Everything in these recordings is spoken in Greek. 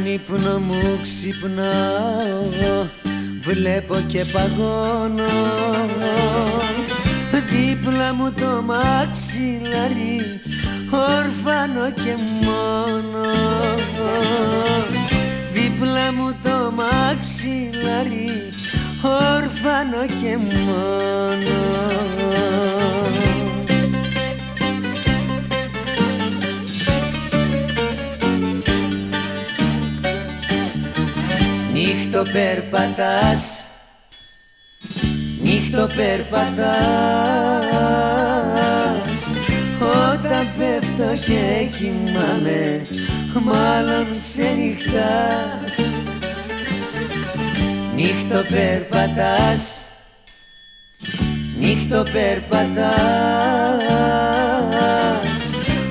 Στον ύπνο μου ξυπνάω. Βλέπω και παγώνω. Δίπλα μου το μαξιλάρι Ορφανό και μόνο. Δίπλα μου το μαξιλάρι Ορφανό και μόνο Νύχτο περπατάς. Νύχτο περπατάς. Όταν πέφτω και κοιμάμαι Μάλλον σε νυχτάς. Νύχτο περπατάς. Νύχτο περπατάς.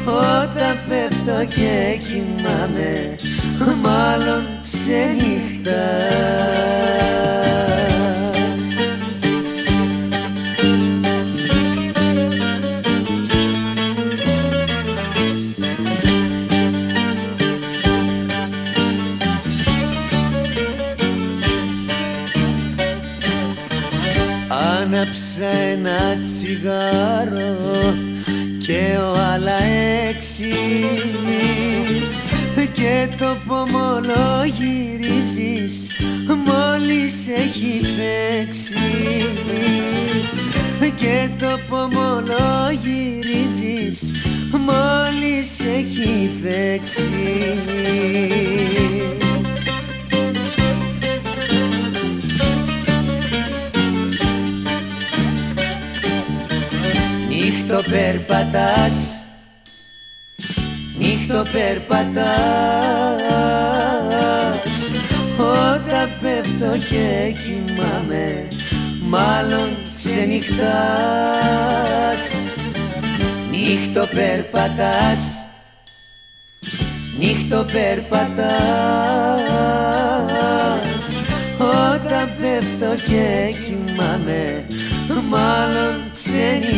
Όταν πέφτω και κοιμάμαι Μάλλον σε Άναψα ένα τσιγάρο και το πομολό γυρίζεις μόλις έχει φέξει. Και το πομολό γυρίζεις μόλις έχει φέξει. Νύχτο περπατάς Νύχτο περπατάς. Όταν πέφτω και κοιμάμαι Μάλλον ξενυχτάς. Νύχτο περπατάς. Νύχτο περπατάς. Όταν πέφτω και κοιμάμαι Μάλλον ξενυχτάς